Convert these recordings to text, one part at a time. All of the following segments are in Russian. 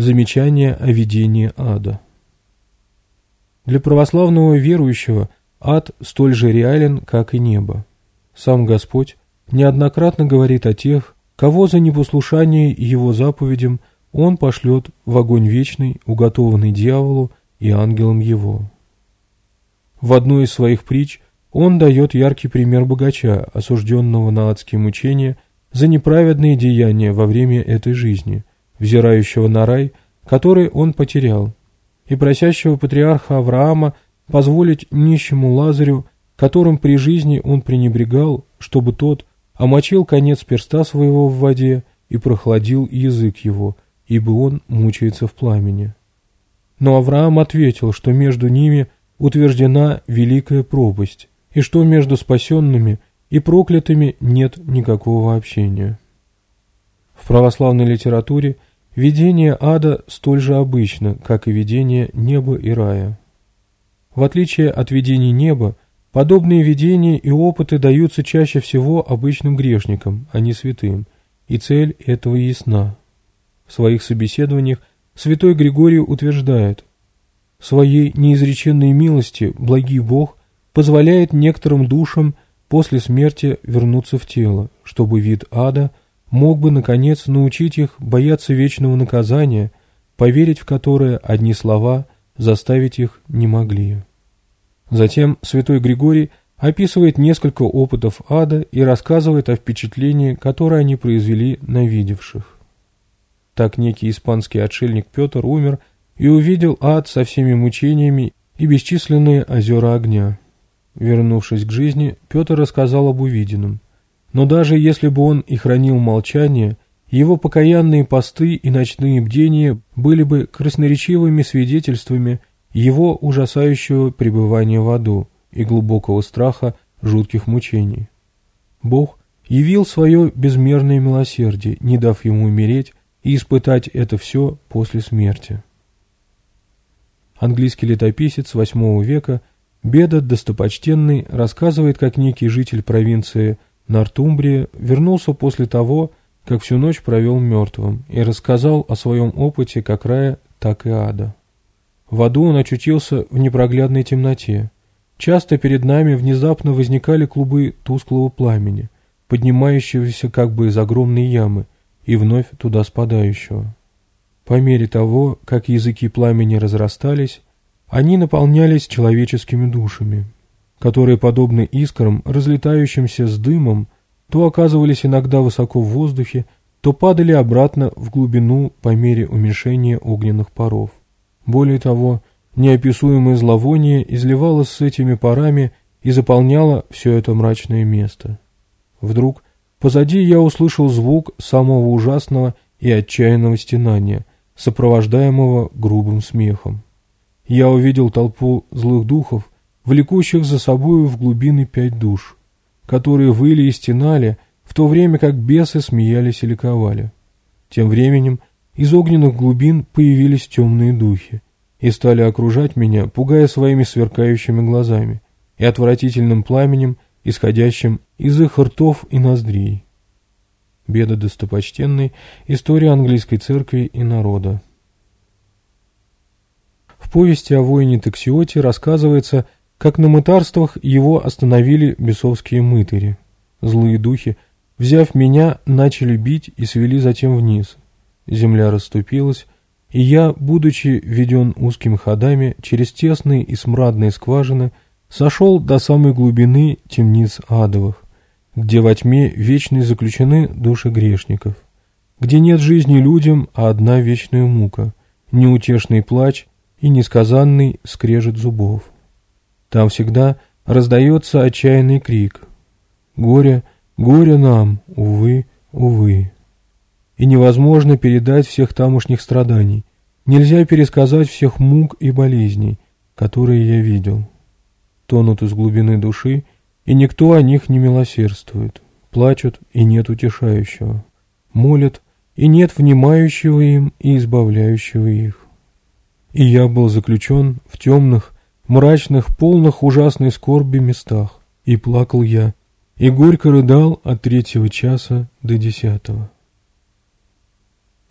Замечание о видении ада. Для православного верующего ад столь же реален, как и небо. Сам Господь неоднократно говорит о тех, кого за непослушание Его заповедям Он пошлет в огонь вечный, уготованный дьяволу и ангелам его. В одной из своих притч он дает яркий пример богача, осужденного на адские мучения за неправедные деяния во время этой жизни – взирающего на рай, который он потерял, и просящего патриарха Авраама позволить нищему Лазарю, которым при жизни он пренебрегал, чтобы тот омочил конец перста своего в воде и прохладил язык его, ибо он мучается в пламени. Но Авраам ответил, что между ними утверждена великая пропасть, и что между спасенными и проклятыми нет никакого общения. В православной литературе – Видение ада столь же обычно, как и видение неба и рая. В отличие от видений неба, подобные видения и опыты даются чаще всего обычным грешникам, а не святым, и цель этого ясна. В своих собеседованиях святой Григорий утверждает, «Своей неизреченной милости благий Бог позволяет некоторым душам после смерти вернуться в тело, чтобы вид ада – мог бы, наконец, научить их бояться вечного наказания, поверить в которое одни слова заставить их не могли. Затем святой Григорий описывает несколько опытов ада и рассказывает о впечатлении, которое они произвели на видевших. Так некий испанский отшельник Петр умер и увидел ад со всеми мучениями и бесчисленные озера огня. Вернувшись к жизни, Петр рассказал об увиденном – но даже если бы он и хранил молчание, его покаянные посты и ночные бдения были бы красноречивыми свидетельствами его ужасающего пребывания в аду и глубокого страха жутких мучений. Бог явил свое безмерное милосердие, не дав ему умереть и испытать это все после смерти. Английский летописец VIII века Беда Достопочтенный рассказывает, как некий житель провинции – Нортумбрии, вернулся после того, как всю ночь провел мертвым и рассказал о своем опыте как рая, так и ада. В аду он очутился в непроглядной темноте. Часто перед нами внезапно возникали клубы тусклого пламени, поднимающегося как бы из огромной ямы и вновь туда спадающего. По мере того, как языки пламени разрастались, они наполнялись человеческими душами которые, подобны искрам, разлетающимся с дымом, то оказывались иногда высоко в воздухе, то падали обратно в глубину по мере уменьшения огненных паров. Более того, неописуемое зловоние изливалось с этими парами и заполняло все это мрачное место. Вдруг позади я услышал звук самого ужасного и отчаянного стенания, сопровождаемого грубым смехом. Я увидел толпу злых духов, влекущих за собою в глубины пять душ, которые выли и стенали, в то время как бесы смеялись и ликовали. Тем временем из огненных глубин появились темные духи и стали окружать меня, пугая своими сверкающими глазами и отвратительным пламенем, исходящим из их ртов и ноздрей. Беда достопочтенной. История английской церкви и народа. В повести о воине Таксиоте рассказывается как на мытарствах его остановили бесовские мытари. Злые духи, взяв меня, начали бить и свели затем вниз. Земля расступилась, и я, будучи веден узкими ходами через тесные и смрадные скважины, сошел до самой глубины темниц адовых, где во тьме вечной заключены души грешников, где нет жизни людям, а одна вечная мука, неутешный плач и несказанный скрежет зубов. Там всегда раздается отчаянный крик. Горе, горе нам, увы, увы. И невозможно передать всех тамошних страданий. Нельзя пересказать всех мук и болезней, которые я видел. Тонут из глубины души, и никто о них не милосердствует. Плачут, и нет утешающего. Молят, и нет внимающего им и избавляющего их. И я был заключен в темных мрачных, полных ужасной скорби местах. И плакал я, и горько рыдал от третьего часа до десятого.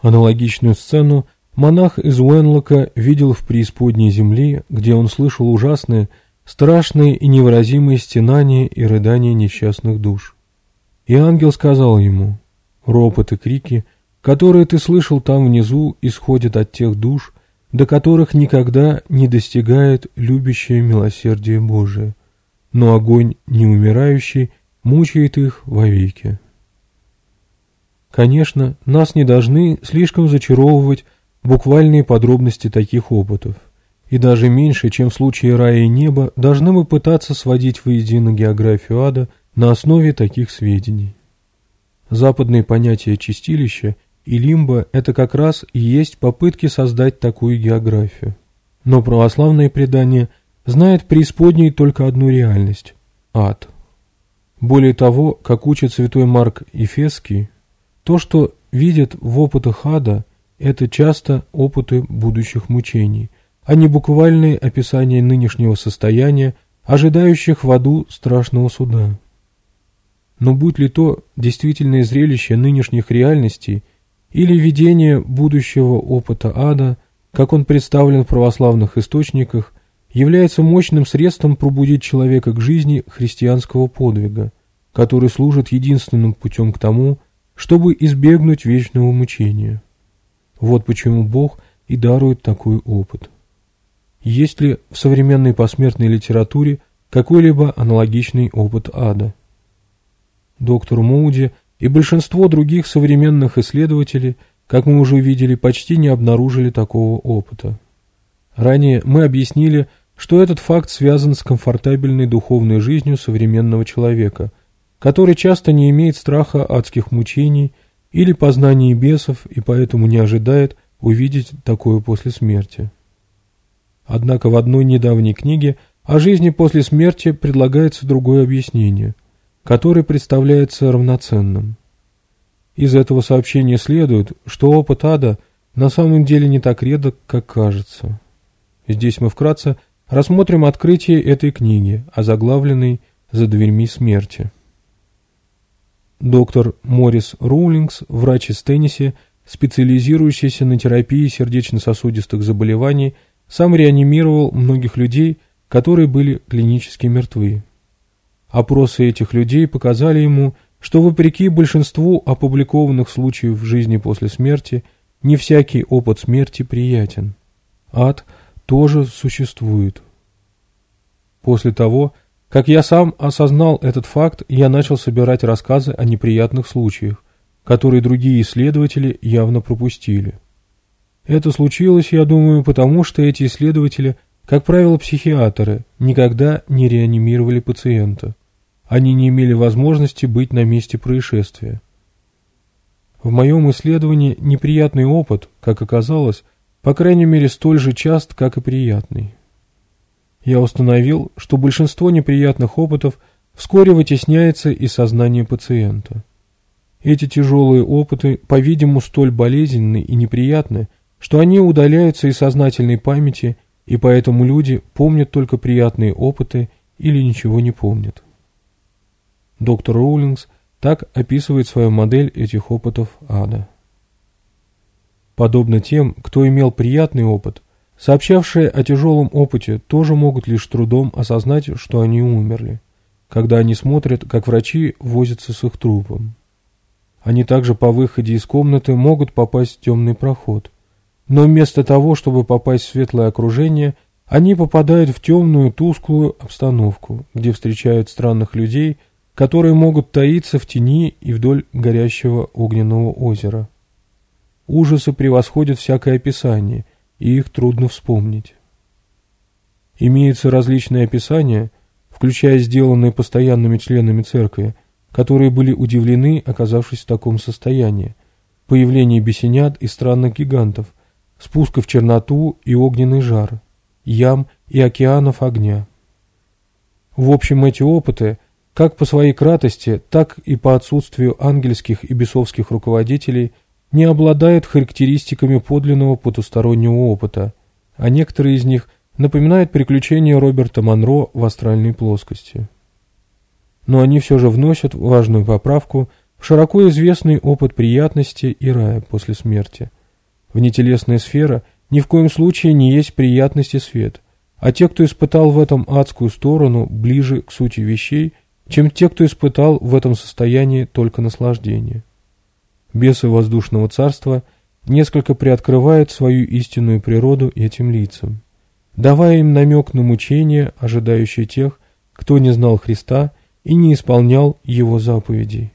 Аналогичную сцену монах из Уэнлока видел в преисподней земли, где он слышал ужасные, страшные и невыразимые стенания и рыдания несчастных душ. И ангел сказал ему, «Ропот и крики, которые ты слышал там внизу, исходят от тех душ, до которых никогда не достигает любящее милосердие Божие, но огонь неумирающий мучает их вовеки. Конечно, нас не должны слишком зачаровывать буквальные подробности таких опытов. И даже меньше, чем в случае рая и неба, должны мы пытаться сводить воедино географию ада на основе таких сведений. Западные понятия чистилища – и лимбо – это как раз и есть попытки создать такую географию. Но православное предание знает преисподней только одну реальность – ад. Более того, как учит святой Марк Ефесский, то, что видят в опытах ада, это часто опыты будущих мучений, а не буквальные описания нынешнего состояния, ожидающих в аду страшного суда. Но будь ли то действительное зрелище нынешних реальностей – или видение будущего опыта ада, как он представлен в православных источниках, является мощным средством пробудить человека к жизни христианского подвига, который служит единственным путем к тому, чтобы избегнуть вечного мучения. Вот почему Бог и дарует такой опыт. Есть ли в современной посмертной литературе какой-либо аналогичный опыт ада? Доктор Моуди – и большинство других современных исследователей, как мы уже видели, почти не обнаружили такого опыта. Ранее мы объяснили, что этот факт связан с комфортабельной духовной жизнью современного человека, который часто не имеет страха адских мучений или познаний бесов и поэтому не ожидает увидеть такое после смерти. Однако в одной недавней книге о жизни после смерти предлагается другое объяснение – который представляется равноценным. Из этого сообщения следует, что опыт ада на самом деле не так редок, как кажется. Здесь мы вкратце рассмотрим открытие этой книги, озаглавленной «За дверьми смерти». Доктор Морис Роулингс, врач из Теннесси, специализирующийся на терапии сердечно-сосудистых заболеваний, сам реанимировал многих людей, которые были клинически мертвы. Опросы этих людей показали ему, что вопреки большинству опубликованных случаев в жизни после смерти, не всякий опыт смерти приятен. Ад тоже существует. После того, как я сам осознал этот факт, я начал собирать рассказы о неприятных случаях, которые другие исследователи явно пропустили. Это случилось, я думаю, потому что эти исследователи, как правило, психиатры, никогда не реанимировали пациента. Они не имели возможности быть на месте происшествия. В моем исследовании неприятный опыт, как оказалось, по крайней мере столь же част, как и приятный. Я установил, что большинство неприятных опытов вскоре вытесняется из сознания пациента. Эти тяжелые опыты, по-видимому, столь болезненны и неприятны, что они удаляются из сознательной памяти, и поэтому люди помнят только приятные опыты или ничего не помнят. Доктор Роулингс так описывает свою модель этих опытов ада. Подобно тем, кто имел приятный опыт, сообщавшие о тяжелом опыте тоже могут лишь трудом осознать, что они умерли, когда они смотрят, как врачи возятся с их трупом. Они также по выходе из комнаты могут попасть в темный проход. Но вместо того, чтобы попасть в светлое окружение, они попадают в темную, тусклую обстановку, где встречают странных людей – которые могут таиться в тени и вдоль горящего огненного озера. Ужасы превосходят всякое описание, и их трудно вспомнить. Имеются различные описания, включая сделанные постоянными членами церкви, которые были удивлены, оказавшись в таком состоянии, появление бесенят и странных гигантов, спуска в черноту и огненный жар, ям и океанов огня. В общем, эти опыты – как по своей кратости, так и по отсутствию ангельских и бесовских руководителей не обладает характеристиками подлинного потустороннего опыта, а некоторые из них напоминают приключения Роберта Монро в астральной плоскости. Но они все же вносят важную поправку в широко известный опыт приятности и рая после смерти. Внетелесная сфера ни в коем случае не есть приятность и свет, а те, кто испытал в этом адскую сторону, ближе к сути вещей – чем те, кто испытал в этом состоянии только наслаждение. Бесы воздушного царства несколько приоткрывают свою истинную природу этим лицам, давая им намек на мучение, ожидающее тех, кто не знал Христа и не исполнял его заповедей.